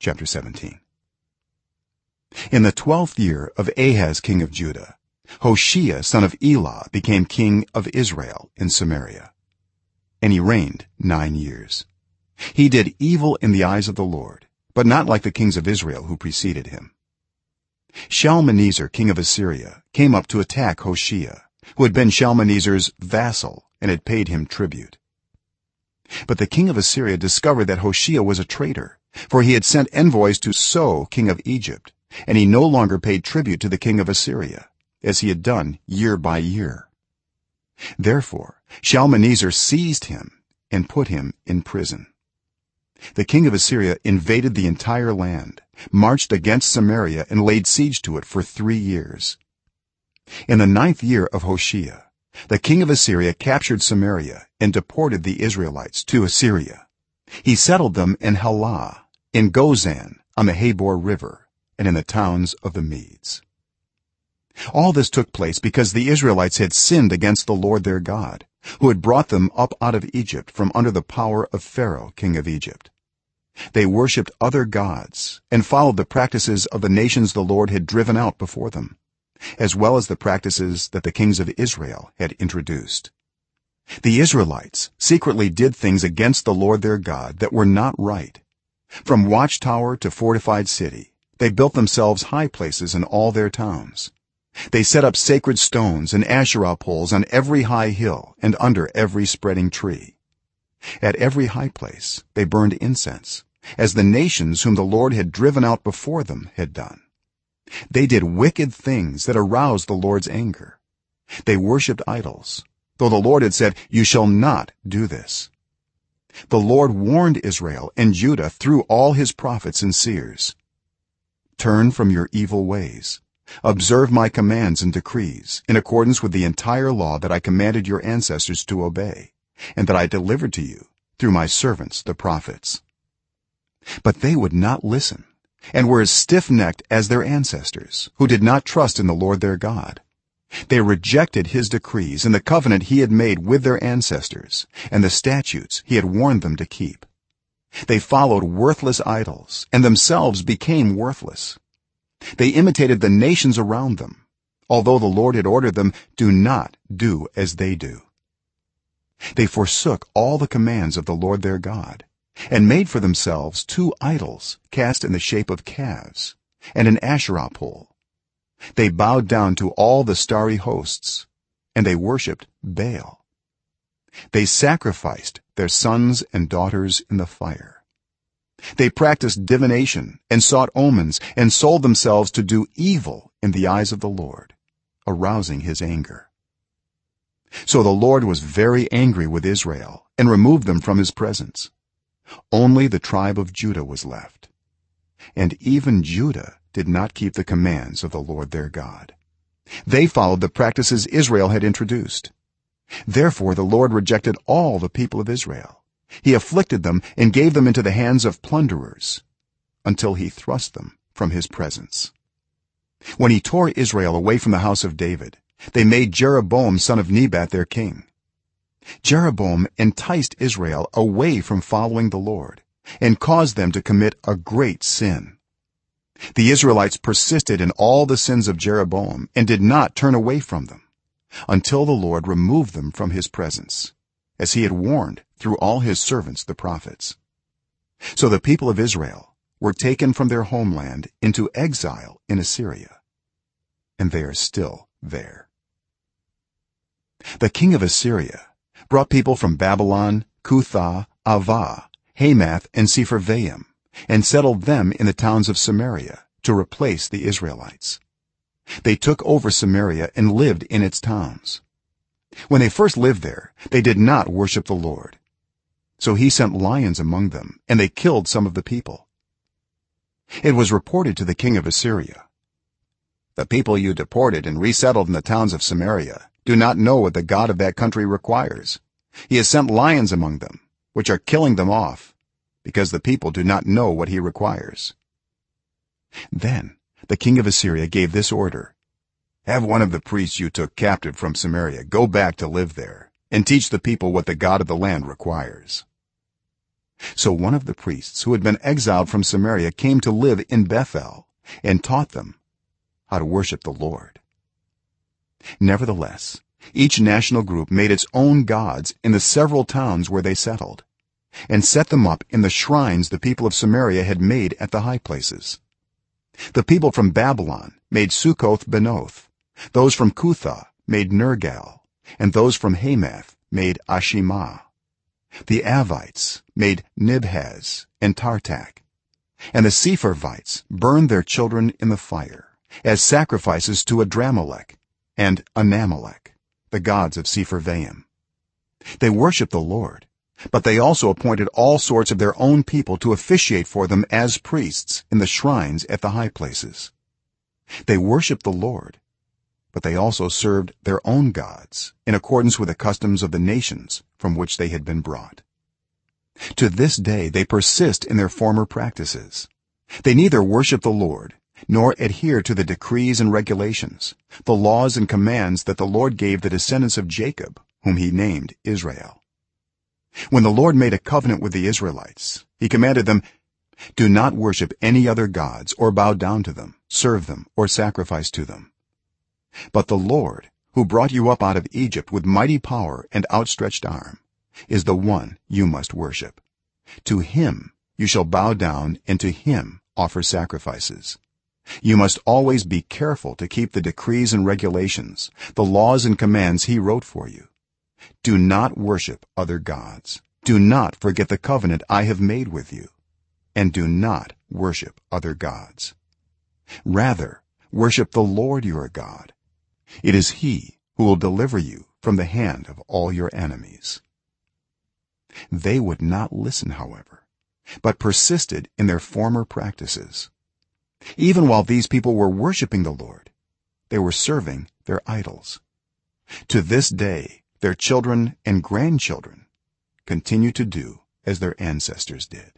chapter 17 in the 12th year of ahaz king of judah hoshea son of elah became king of israel in samaria and he reigned 9 years. He did evil in the eyes of the lord but not like the kings of israel who preceded him. Shalmaneser king of assyria came up to attack hoshea who had been shalmaneser's vassal and had paid him tribute. But the king of assyria discovered that hoshea was a traitor for he had sent envoys to so king of egypt and he no longer paid tribute to the king of assyria as he had done year by year. Therefore shalmaneser seized him and put him in prison. The king of assyria invaded the entire land marched against samaria and laid siege to it for 3 years. In the ninth year of hoshea the king of assyria captured samaria and deported the israelites to assyria. He settled them in halah in gozan on the habor river and in the towns of the medes. All this took place because the israelites had sinned against the lord their god who had brought them up out of egypt from under the power of pharaoh king of egypt. They worshipped other gods and followed the practices of the nations the lord had driven out before them as well as the practices that the kings of israel had introduced. The israelites secretly did things against the lord their god that were not right from watchtower to fortified city they built themselves high places in all their towns. They set up sacred stones and asherah poles on every high hill and under every spreading tree. At every high place they burned incense as the nations whom the lord had driven out before them had done. They did wicked things that aroused the lord's anger. They worshipped idols though the lord had said you shall not do this the lord warned israel and judah through all his prophets and seers. Turn from your evil ways. Observe my commands and decrees in accordance with the entire law that i commanded your ancestors to obey and that i delivered to you through my servants the prophets. But they would not listen and were as stiff-necked as their ancestors who did not trust in the lord their god they rejected his decrees and the covenant he had made with their ancestors and the statutes he had warned them to keep. They followed worthless idols and themselves became worthless. They imitated the nations around them although the lord had ordered them do not do as they do. They forsook all the commands of the lord their god and made for themselves two idols cast in the shape of calves and an asherah pole they bowed down to all the starry hosts and they worshipped baal. They sacrificed their sons and daughters in the fire. They practiced divination and sought omens and sold themselves to do evil in the eyes of the lord arousing his anger. So the lord was very angry with israel and removed them from his presence. Only the tribe of judah was left. And even judah did not keep the commands of the lord their god. They followed the practices israel had introduced. Therefore the lord rejected all the people of israel. He afflicted them and gave them into the hands of plunderers until he thrust them from his presence. When he tore israel away from the house of david they made jeroboam son of nebat their king. Jeroboam enticed israel away from following the lord and caused them to commit a great sin the israelites persisted in all the sins of jeroboam and did not turn away from them until the lord removed them from his presence as he had warned through all his servants the prophets. So the people of israel were taken from their homeland into exile in assyria and they are still there. The king of assyria brought people from babylon kuthah avva hamath and sepharvaim and settled them in the towns of samaria to replace the israelites. They took over samaria and lived in its towns. When they first lived there they did not worship the lord. So he sent lions among them and they killed some of the people. It was reported to the king of assyria the people you deported and resettled in the towns of samaria do not know what the god of that country requires. He has sent lions among them which are killing them off because the people do not know what he requires. Then the king of assyria gave this order. Have one of the priests you took captive from samaria go back to live there and teach the people what the god of the land requires. So one of the priests who had been exiled from samaria came to live in bethel and taught them how to worship the lord. Nevertheless each national group made its own gods in the several towns where they settled and set them up in the shrines the people of samaria had made at the high places. The people from babylon made sukkoth benoth those from kuthah made nergal and those from hamath made ashimah. The avvites made nibhaz and tartak and the sepharvites burned their children in the fire as sacrifices to adrammelek and anammelek the gods of sepharvaim they worshiped the lord but they also appointed all sorts of their own people to officiate for them as priests in the shrines at the high places. They worshiped the lord but they also served their own gods in accordance with the customs of the nations from which they had been brought. To this day they persist in their former practices. They neither worship the lord nor adhere to the decrees and regulations the laws and commands that the lord gave the descendants of jacob whom he named israel when the lord made a covenant with the israelites he commanded them do not worship any other gods or bow down to them serve them or sacrifice to them. But the lord who brought you up out of egypt with mighty power and outstretched arm is the one you must worship. To him you shall bow down and to him offer sacrifices. You must always be careful to keep the decrees and regulations the laws and commands he wrote for you do not worship other gods. Do not forget the covenant i have made with you and do not worship other gods. Rather worship the lord your god. It is he who will deliver you from the hand of all your enemies. They would not listen however but persisted in their former practices. Even while these people were worshiping the lord they were serving their idols. To this day their children and grandchildren continue to do as their ancestors did